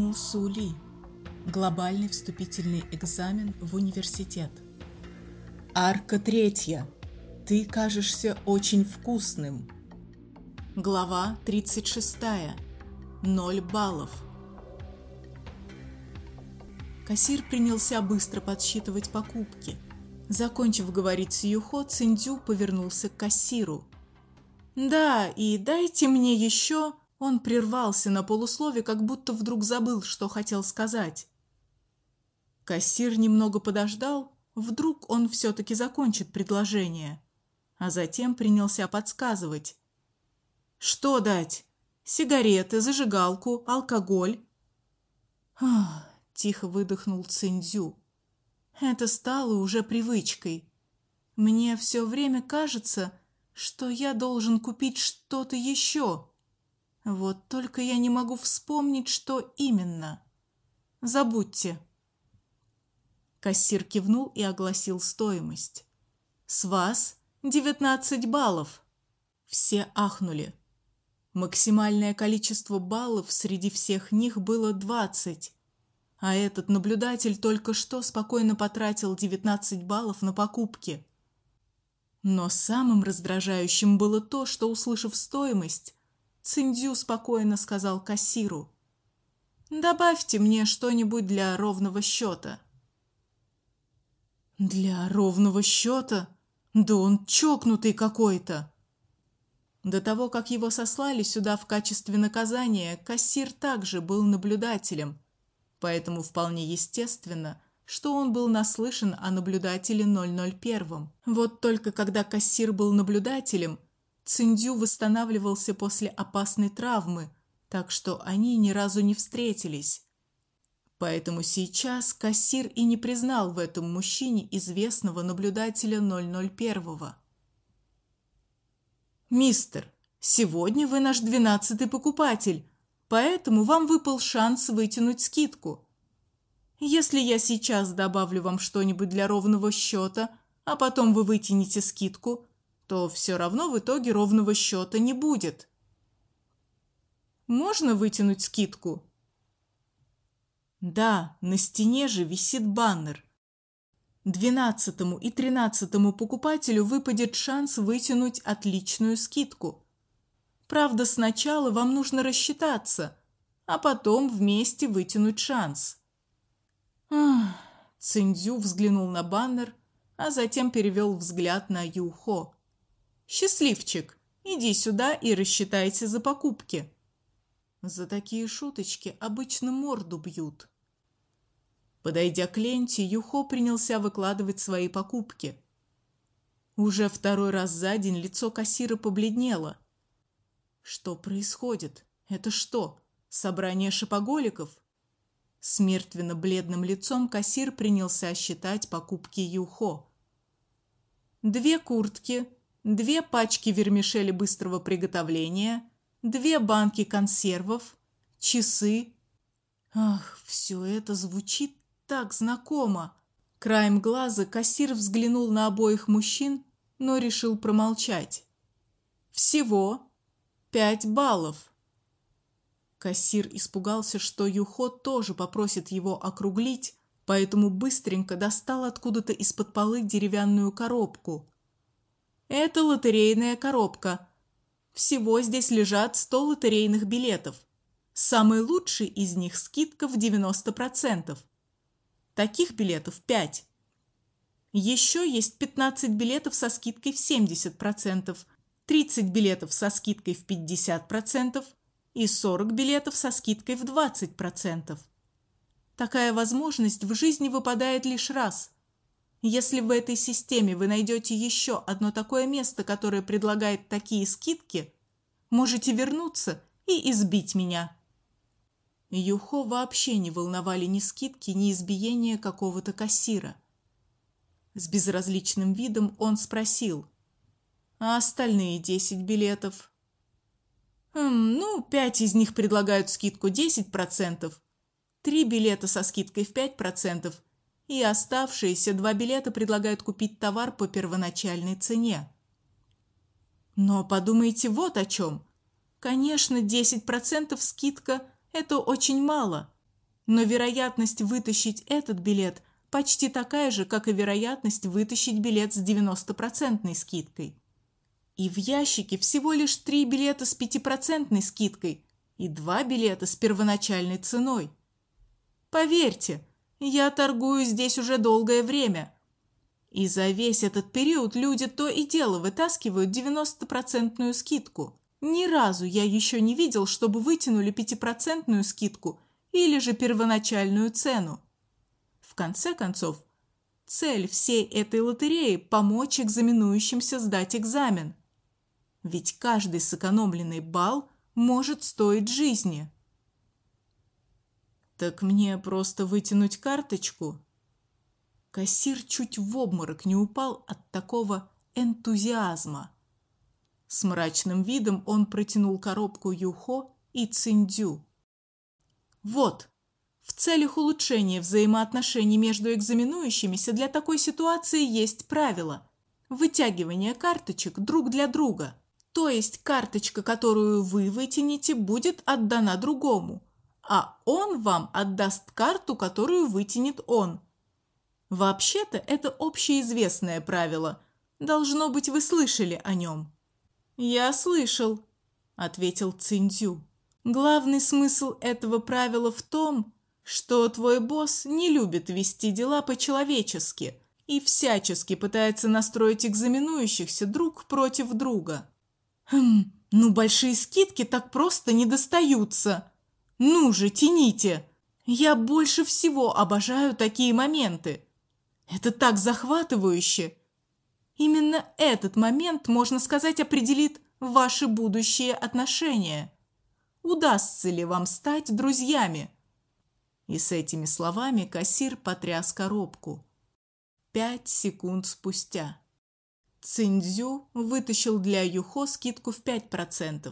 Мусули. Глобальный вступительный экзамен в университет. Арка третья. Ты кажешься очень вкусным. Глава 36. Ноль баллов. Кассир принялся быстро подсчитывать покупки. Закончив говорить с Юхо, Циндю повернулся к кассиру. «Да, и дайте мне еще...» Он прервался на полуслове, как будто вдруг забыл, что хотел сказать. Кассир немного подождал, вдруг он все-таки закончит предложение, а затем принялся подсказывать. «Что дать? Сигареты, зажигалку, алкоголь?» «Ах!» – тихо выдохнул Циндзю. «Это стало уже привычкой. Мне все время кажется, что я должен купить что-то еще». Вот только я не могу вспомнить, что именно. Забудьте. Кассир кивнул и огласил стоимость. С вас 19 баллов. Все ахнули. Максимальное количество баллов среди всех них было 20. А этот наблюдатель только что спокойно потратил 19 баллов на покупки. Но самым раздражающим было то, что услышав стоимость, Циндзю спокойно сказал кассиру. «Добавьте мне что-нибудь для ровного счета». «Для ровного счета? Да он чокнутый какой-то!» До того, как его сослали сюда в качестве наказания, кассир также был наблюдателем, поэтому вполне естественно, что он был наслышан о наблюдателе 001. Вот только когда кассир был наблюдателем – Циндю восстанавливался после опасной травмы, так что они ни разу не встретились. Поэтому сейчас кассир и не признал в этом мужчине известного наблюдателя 001. Мистер, сегодня вы наш двенадцатый покупатель, поэтому вам выпал шанс вытянуть скидку. Если я сейчас добавлю вам что-нибудь для ровного счета, а потом вы вытянете скидку, то все равно в итоге ровного счета не будет. Можно вытянуть скидку? Да, на стене же висит баннер. Двенадцатому и тринадцатому покупателю выпадет шанс вытянуть отличную скидку. Правда, сначала вам нужно рассчитаться, а потом вместе вытянуть шанс. Ах, Циндзю взглянул на баннер, а затем перевел взгляд на Юхо. Счастливчик, иди сюда и рассчитайся за покупки. За такие шуточки обычно морду бьют. Подойдя к ленте, Юхо принялся выкладывать свои покупки. Уже второй раз за день лицо кассира побледнело. Что происходит? Это что, собрание шопоголиков? С мертвенно-бледным лицом кассир принялся считать покупки Юхо. Две куртки, две пачки вермишели быстрого приготовления, две банки консервов, часы. Ах, все это звучит так знакомо. Краем глаза кассир взглянул на обоих мужчин, но решил промолчать. Всего пять баллов. Кассир испугался, что Юхо тоже попросит его округлить, поэтому быстренько достал откуда-то из-под полы деревянную коробку. Это лотерейная коробка. Всего здесь лежат 100 лотерейных билетов. Самый лучший из них скидка в 90%. Таких билетов 5. Еще есть 15 билетов со скидкой в 70%, 30 билетов со скидкой в 50% и 40 билетов со скидкой в 20%. Такая возможность в жизни выпадает лишь раз – если в этой системе вы найдете еще одно такое место, которое предлагает такие скидки, можете вернуться и избить меня. Юхо вообще не волновали ни скидки, ни избиение какого-то кассира. С безразличным видом он спросил: "А остальные десять билетов?" «Хм, ну, пять из них предлагают скидку 10%, три билета со скидкой в 5%, и оставшиеся два билета предлагают купить товар по первоначальной цене. Но подумайте вот о чем. Конечно, 10% скидка – это очень мало, Но вероятность вытащить этот билет почти такая же, как и вероятность вытащить билет с 90% скидкой. И в ящике всего лишь три билета с 5% скидкой и два билета с первоначальной ценой. Поверьте, я торгую здесь уже долгое время. И за весь этот период люди то и дело вытаскивают 90% скидку. Ни разу я еще не видел, чтобы вытянули 5% скидку или же первоначальную цену. В конце концов, цель всей этой лотереи – помочь экзаменующимся сдать экзамен. Ведь каждый сэкономленный балл может стоить жизни. Так мне просто вытянуть карточку? Кассир чуть в обморок не упал от такого энтузиазма. С мрачным видом он протянул коробку Юхо и Циндю. Вот, в целях улучшения взаимоотношений между экзаменующимися для такой ситуации есть правило вытягивание карточек друг для друга. То есть карточка, которую вы вытянете, будет отдана другому, а он вам отдаст карту, которую вытянет он. Вообще-то это общеизвестное правило. Должно быть, вы слышали о нем. Я слышал, ответил Циндю. Главный смысл этого правила в том, что твой босс не любит вести дела по-человечески и всячески пытается настроить экзаменующихся друг против друга. Хм, ну большие скидки так просто не достаются. Ну же, тяните. Я больше всего обожаю такие моменты. Это так захватывающе. Именно этот момент, можно сказать, определит ваши будущие отношения. Удастся ли вам стать друзьями? И с этими словами кассир потряс коробку. Пять секунд спустя. Циндзю вытащил для Юхо скидку в 5%.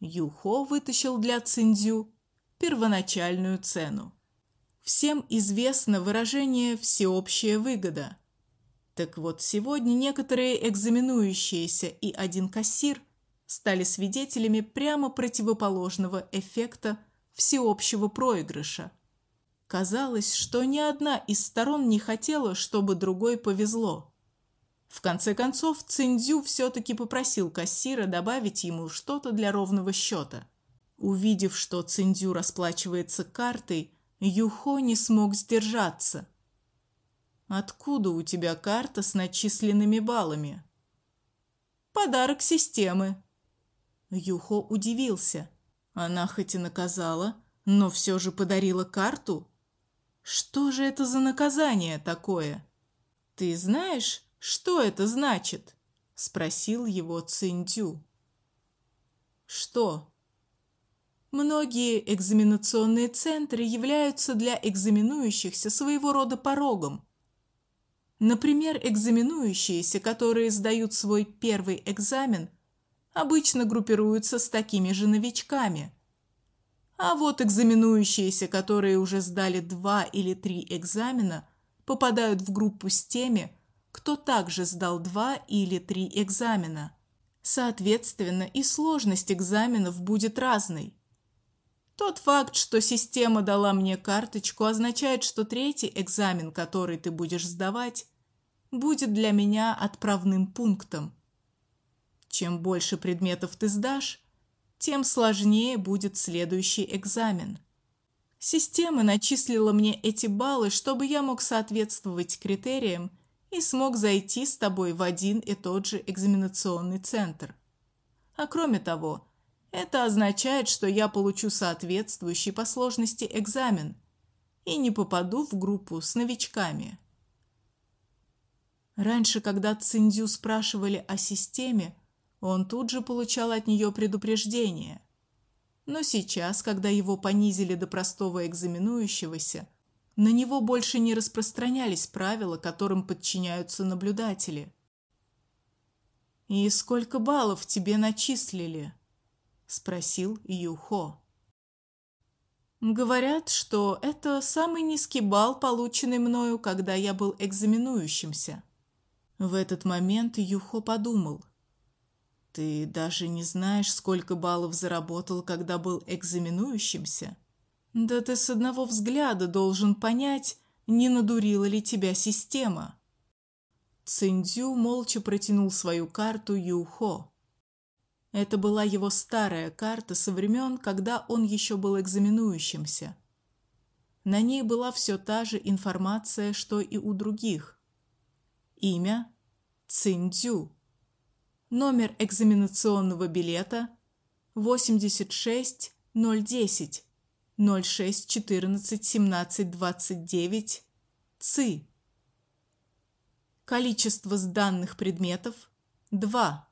Юхо вытащил для Циндзю первоначальную цену. Всем известно выражение «всеобщая выгода». Так вот, сегодня некоторые экзаменующиеся и один кассир стали свидетелями прямо противоположного эффекта всеобщего проигрыша. Казалось, что ни одна из сторон не хотела, чтобы другой повезло. В конце концов, Циндзю все-таки попросил кассира добавить ему что-то для ровного счета. Увидев, что Циндзю расплачивается картой, Юхо не смог сдержаться. «Откуда у тебя карта с начисленными баллами?» «Подарок системы». Юхо удивился – она хоть и наказала, но все же подарила карту. Что же это за наказание такое? Ты знаешь, что это значит? спросил его Циндю. Что? Многие экзаменационные центры являются для экзаменующихся своего рода порогом. Например, экзаменующиеся, которые сдают свой первый экзамен, обычно группируются с такими же новичками. А вот экзаменующиеся, которые уже сдали два или три экзамена, попадают в группу с теми, кто также сдал два или три экзамена. Соответственно, и сложность экзаменов будет разной. Тот факт, что система дала мне карточку, означает, что третий экзамен, который ты будешь сдавать, будет для меня отправным пунктом. Чем больше предметов ты сдашь, тем сложнее будет следующий экзамен. Система начислила мне эти баллы, чтобы я мог соответствовать критериям и смог зайти с тобой в один и тот же экзаменационный центр. А кроме того, это означает, что я получу соответствующий по сложности экзамен и не попаду в группу с новичками. Раньше, когда Циндю спрашивали о системе, он тут же получал от нее предупреждение. Но сейчас, когда его понизили до простого экзаменующегося, на него больше не распространялись правила, которым подчиняются наблюдатели. «И сколько баллов тебе начислили?» – спросил Юхо. «Говорят, что это самый низкий балл, полученный мною, когда я был экзаменующимся». В этот момент Юхо подумал – ты даже не знаешь, сколько баллов заработал, когда был экзаменующимся? Да ты с одного взгляда должен понять, не надурила ли тебя система. Циндзю молча протянул свою карту Юхо. Это была его старая карта со времен, когда он еще был экзаменующимся. На ней была все та же информация, что и у других. Имя Циндзю. Номер экзаменационного билета 86010 0614 17 29 ЦИ. Количество сданных предметов – 2.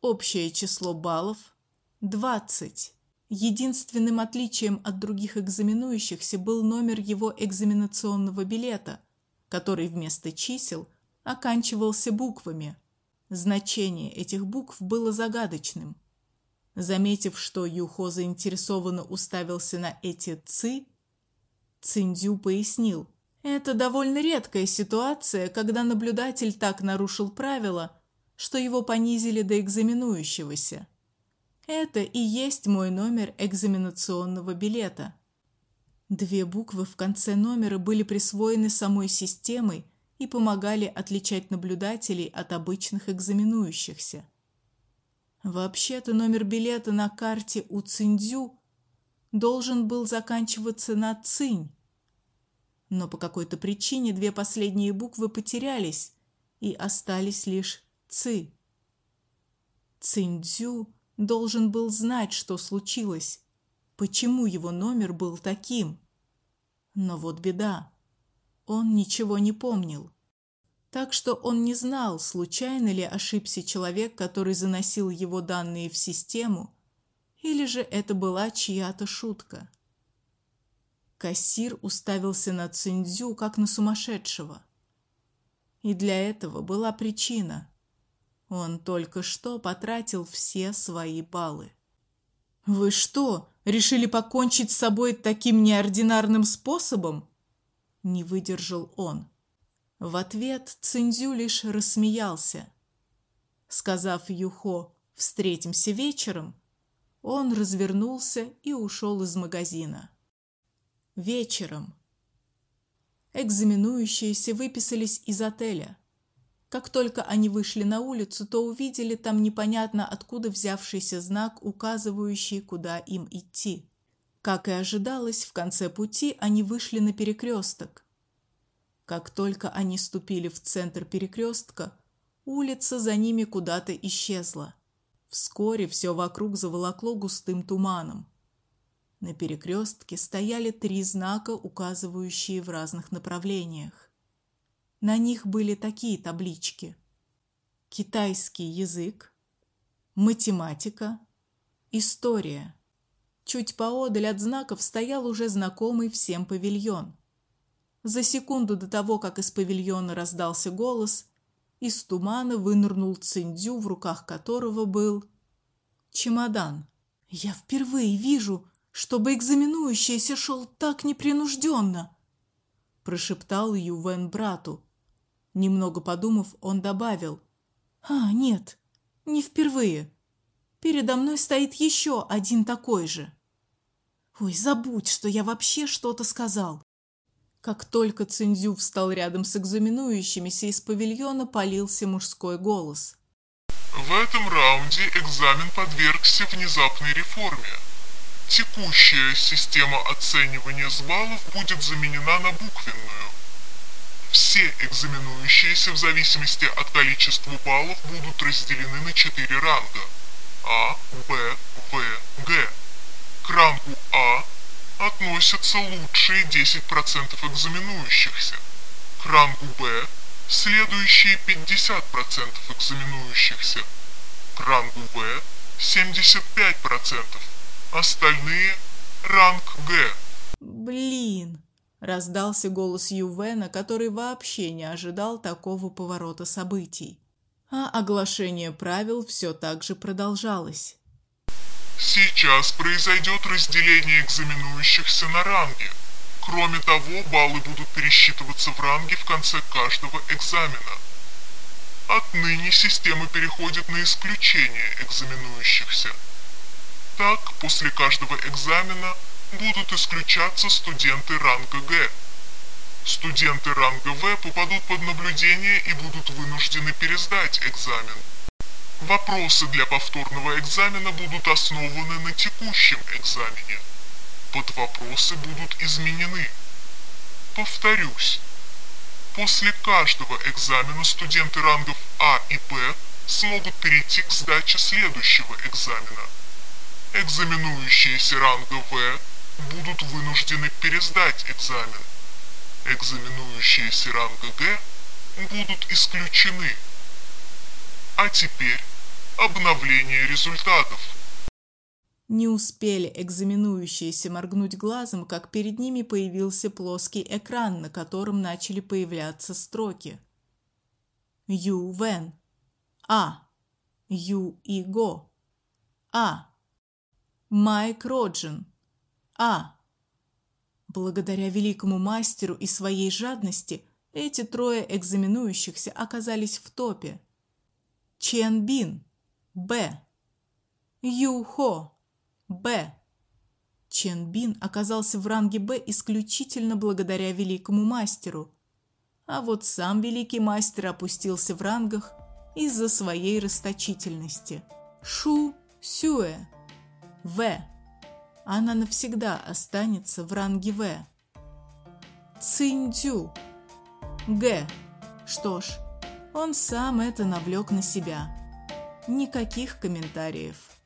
Общее число баллов – 20. Единственным отличием от других экзаменующихся был номер его экзаменационного билета, который вместо чисел оканчивался буквами. Значение этих букв было загадочным. Заметив, что Юхо заинтересованно уставился на эти «ци», Циндзю пояснил – это довольно редкая ситуация, когда наблюдатель так нарушил правила, что его понизили до экзаменующегося. Это и есть мой номер экзаменационного билета. Две буквы в конце номера были присвоены самой системой и помогали отличать наблюдателей от обычных экзаменующихся. Вообще-то номер билета на карте у Циндзю должен был заканчиваться на Цинь, но по какой-то причине две последние буквы потерялись, и остались лишь «ци». Циндзю должен был знать, что случилось, почему его номер был таким. Но вот беда. Он ничего не помнил. Так что он не знал, случайно ли ошибся человек, который заносил его данные в систему, или же это была чья-то шутка. Кассир уставился на Циндзю, как на сумасшедшего. И для этого была причина. Он только что потратил все свои баллы. «Вы что, решили покончить с собой таким неординарным способом?» Не выдержал он. В ответ Циндзю лишь рассмеялся. Сказав Юхо «встретимся вечером», он развернулся и ушел из магазина. Вечером. Экзаменующиеся выписались из отеля. Как только они вышли на улицу, то увидели там непонятно откуда взявшийся знак, указывающий, куда им идти. Как и ожидалось, в конце пути они вышли на перекресток. Как только они ступили в центр перекрестка, улица за ними куда-то исчезла. Вскоре все вокруг заволокло густым туманом. На перекрестке стояли три знака, указывающие в разных направлениях. На них были такие таблички: китайский язык, математика, история. Чуть поодаль от знаков стоял уже знакомый всем павильон. За секунду до того, как из павильона раздался голос, из тумана вынырнул Циндю, в руках которого был чемодан. Я впервые вижу, чтобы экзаменующийся шел так непринужденно, прошептал Ювен брату. Немного подумав, он добавил: "А, нет, не впервые. Передо мной стоит еще один такой же. Ой, забудь, что я вообще что-то сказал". Как только Циндзю встал рядом с экзаменующимися, из павильона полился мужской голос. В этом раунде экзамен подвергся внезапной реформе. Текущая система оценивания баллов будет заменена на буквенную. Все экзаменующиеся в зависимости от количества баллов будут разделены на четыре ранга А, Б, В, Г. К рангу А относятся лучшие 10% экзаменующихся. К рангу Б следующие 50% экзаменующихся. К рангу В 75%. Остальные – ранг Г. Блин, раздался голос Ювена, который вообще не ожидал такого поворота событий. А оглашение правил все так же продолжалось. Сейчас произойдет разделение экзаменующихся на ранги. Кроме того, баллы будут пересчитываться в ранге в конце каждого экзамена. Отныне система переходит на исключение экзаменующихся – так, после каждого экзамена будут исключаться студенты ранга Г. Студенты ранга В попадут под наблюдение и будут вынуждены пересдать экзамен. Вопросы для повторного экзамена будут основаны на текущем экзамене. Под вопросы будут изменены. Повторюсь, после каждого экзамена студенты рангов А и Б смогут перейти к сдаче следующего экзамена. Экзаменующиеся ранга В будут вынуждены пересдать экзамен. Экзаменующиеся ранга Г будут исключены. А теперь обновление результатов. Не успели экзаменующиеся моргнуть глазом, как перед ними появился плоский экран, на котором начали появляться строки. Ю Вен. А. Ю Иго. А. Майк Роджин. А. Благодаря великому мастеру и своей жадности эти трое экзаменующихся оказались в топе. Чен Бин. Б. Ю Хо. Б. Чен Бин оказался в ранге Б исключительно благодаря великому мастеру. А вот сам великий мастер опустился в рангах из-за своей расточительности. Шу Сюэ. В. Она навсегда останется в ранге В. Цинь-Дзю. Г. Что ж, он сам это навлек на себя. Никаких комментариев.